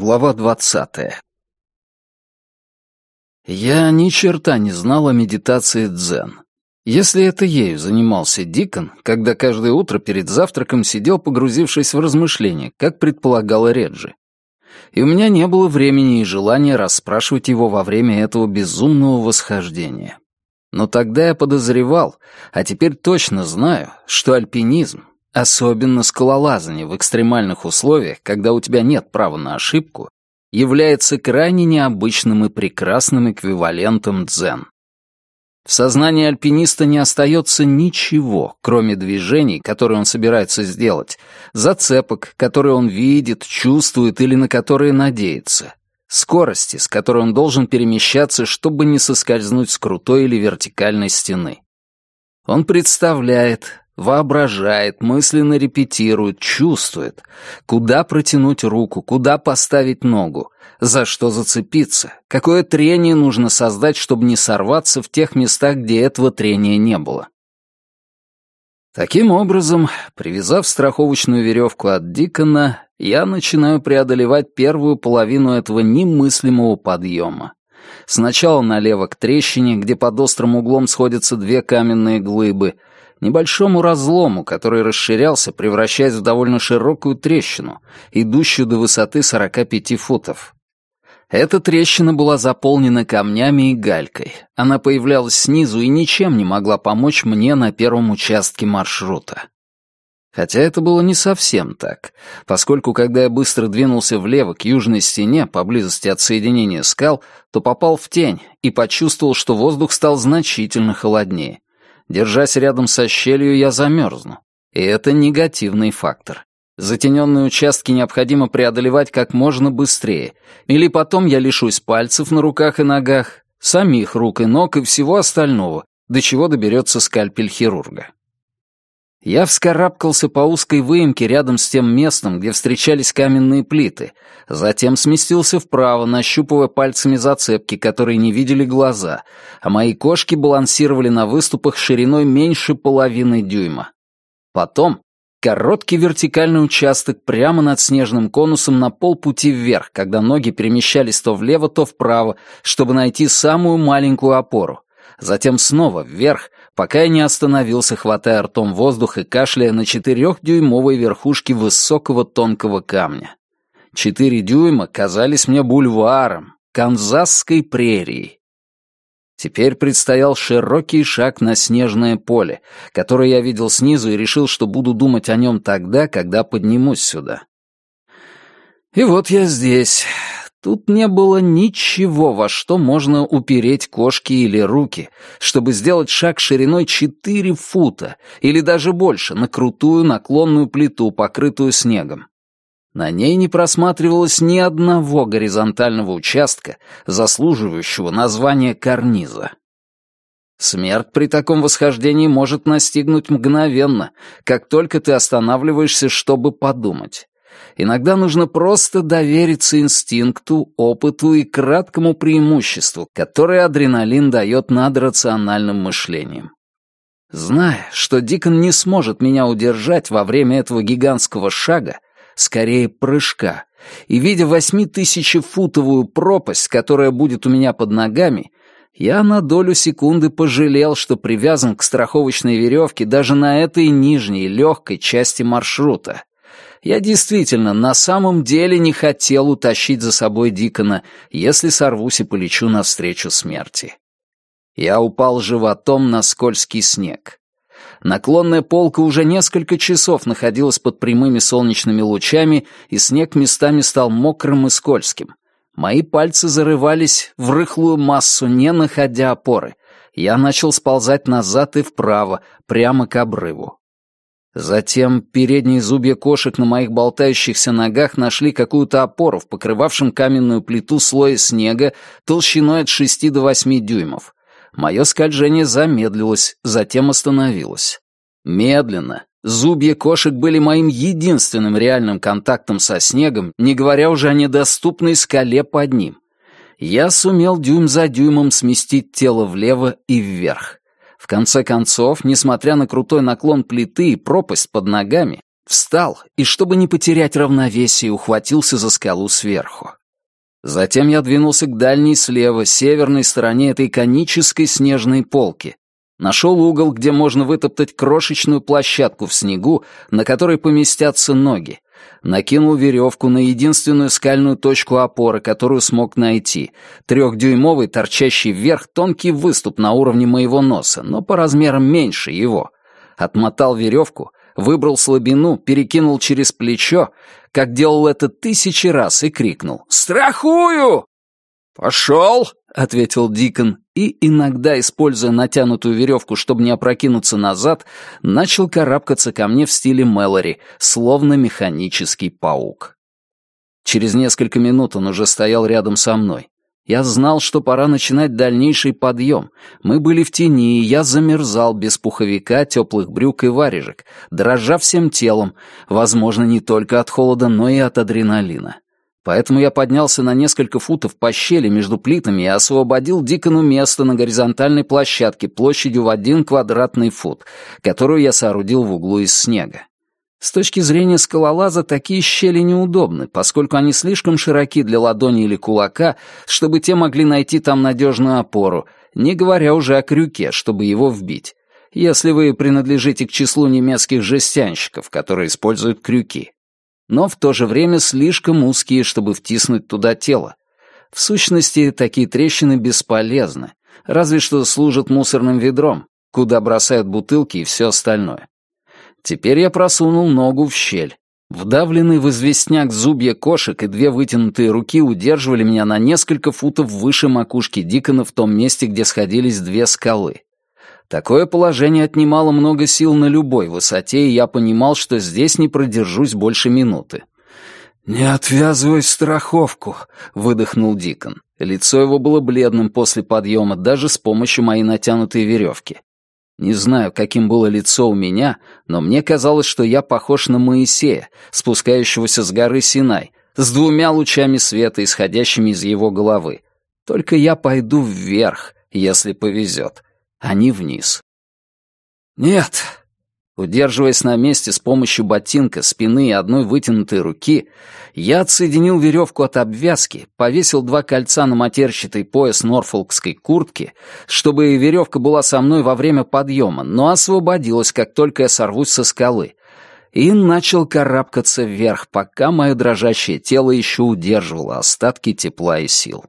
Глава двадцатая. Я ни черта не знал о медитации дзен. Если это ею занимался Дикон, когда каждое утро перед завтраком сидел, погрузившись в размышления, как предполагала Реджи. И у меня не было времени и желания расспрашивать его во время этого безумного восхождения. Но тогда я подозревал, а теперь точно знаю, что альпинизм, особенно скалолазание в экстремальных условиях, когда у тебя нет права на ошибку, является крайне необычным и прекрасным эквивалентом дзен. В сознании альпиниста не остается ничего, кроме движений, которые он собирается сделать, зацепок, которые он видит, чувствует или на которые надеется, скорости, с которой он должен перемещаться, чтобы не соскользнуть с крутой или вертикальной стены. Он представляет, воображает, мысленно репетирует, чувствует, куда протянуть руку, куда поставить ногу, за что зацепиться, какое трение нужно создать, чтобы не сорваться в тех местах, где этого трения не было. Таким образом, привязав страховочную веревку от Дикона, я начинаю преодолевать первую половину этого немыслимого подъема. Сначала налево к трещине, где под острым углом сходятся две каменные глыбы, небольшому разлому, который расширялся, превращаясь в довольно широкую трещину, идущую до высоты 45 футов. Эта трещина была заполнена камнями и галькой. Она появлялась снизу и ничем не могла помочь мне на первом участке маршрута. Хотя это было не совсем так, поскольку когда я быстро двинулся влево к южной стене, поблизости от соединения скал, то попал в тень и почувствовал, что воздух стал значительно холоднее. Держась рядом со щелью, я замерзну. И это негативный фактор. Затененные участки необходимо преодолевать как можно быстрее, или потом я лишусь пальцев на руках и ногах, самих рук и ног и всего остального, до чего доберется скальпель хирурга. Я вскарабкался по узкой выемке рядом с тем местом, где встречались каменные плиты, затем сместился вправо, нащупывая пальцами зацепки, которые не видели глаза, а мои кошки балансировали на выступах шириной меньше половины дюйма. Потом Короткий вертикальный участок прямо над снежным конусом на полпути вверх, когда ноги перемещались то влево, то вправо, чтобы найти самую маленькую опору. Затем снова вверх, пока я не остановился, хватая ртом воздух и кашляя на четырехдюймовой верхушке высокого тонкого камня. Четыре дюйма казались мне бульваром, канзасской прерией. Теперь предстоял широкий шаг на снежное поле, которое я видел снизу и решил, что буду думать о нем тогда, когда поднимусь сюда. И вот я здесь. Тут не было ничего, во что можно упереть кошки или руки, чтобы сделать шаг шириной 4 фута или даже больше на крутую наклонную плиту, покрытую снегом. На ней не просматривалось ни одного горизонтального участка, заслуживающего названия карниза. Смерть при таком восхождении может настигнуть мгновенно, как только ты останавливаешься, чтобы подумать. Иногда нужно просто довериться инстинкту, опыту и краткому преимуществу, которое адреналин дает над рациональным мышлением. Зная, что Дикон не сможет меня удержать во время этого гигантского шага, скорее прыжка, и видя восьмитысячефутовую пропасть, которая будет у меня под ногами, я на долю секунды пожалел, что привязан к страховочной веревке даже на этой нижней, легкой части маршрута. Я действительно на самом деле не хотел утащить за собой Дикона, если сорвусь и полечу навстречу смерти. Я упал животом на скользкий снег. Наклонная полка уже несколько часов находилась под прямыми солнечными лучами, и снег местами стал мокрым и скользким. Мои пальцы зарывались в рыхлую массу, не находя опоры. Я начал сползать назад и вправо, прямо к обрыву. Затем передние зубья кошек на моих болтающихся ногах нашли какую-то опору в покрывавшем каменную плиту слое снега толщиной от шести до восьми дюймов. Мое скольжение замедлилось, затем остановилось. Медленно. Зубья кошек были моим единственным реальным контактом со снегом, не говоря уже о недоступной скале под ним. Я сумел дюйм за дюймом сместить тело влево и вверх. В конце концов, несмотря на крутой наклон плиты и пропасть под ногами, встал и, чтобы не потерять равновесие, ухватился за скалу сверху. Затем я двинулся к дальней слева, северной стороне этой конической снежной полки. Нашел угол, где можно вытоптать крошечную площадку в снегу, на которой поместятся ноги. Накинул веревку на единственную скальную точку опоры, которую смог найти. Трехдюймовый, торчащий вверх, тонкий выступ на уровне моего носа, но по размерам меньше его. Отмотал веревку, выбрал слабину, перекинул через плечо, как делал это тысячи раз, и крикнул «Страхую!» «Пошел!» — ответил Дикон, и, иногда используя натянутую веревку, чтобы не опрокинуться назад, начал карабкаться ко мне в стиле Мэлори, словно механический паук. Через несколько минут он уже стоял рядом со мной. Я знал, что пора начинать дальнейший подъем. Мы были в тени, и я замерзал без пуховика, теплых брюк и варежек, дрожа всем телом, возможно, не только от холода, но и от адреналина. Поэтому я поднялся на несколько футов по щели между плитами и освободил Дикону место на горизонтальной площадке площадью в один квадратный фут, которую я соорудил в углу из снега. С точки зрения скалолаза такие щели неудобны, поскольку они слишком широки для ладони или кулака, чтобы те могли найти там надежную опору, не говоря уже о крюке, чтобы его вбить, если вы принадлежите к числу немецких жестянщиков, которые используют крюки. Но в то же время слишком узкие, чтобы втиснуть туда тело. В сущности, такие трещины бесполезны, разве что служат мусорным ведром, куда бросают бутылки и все остальное. Теперь я просунул ногу в щель. Вдавленный в известняк зубья кошек и две вытянутые руки удерживали меня на несколько футов выше макушки Дикона в том месте, где сходились две скалы. Такое положение отнимало много сил на любой высоте, и я понимал, что здесь не продержусь больше минуты. «Не отвязывай страховку», — выдохнул Дикон. Лицо его было бледным после подъема, даже с помощью моей натянутой веревки. Не знаю, каким было лицо у меня, но мне казалось, что я похож на Моисея, спускающегося с горы Синай, с двумя лучами света, исходящими из его головы. Только я пойду вверх, если повезет, не вниз. «Нет, Удерживаясь на месте с помощью ботинка, спины и одной вытянутой руки, я отсоединил веревку от обвязки, повесил два кольца на матерчатый пояс норфолкской куртки, чтобы веревка была со мной во время подъема, но освободилась, как только я сорвусь со скалы, и начал карабкаться вверх, пока мое дрожащее тело еще удерживало остатки тепла и сил.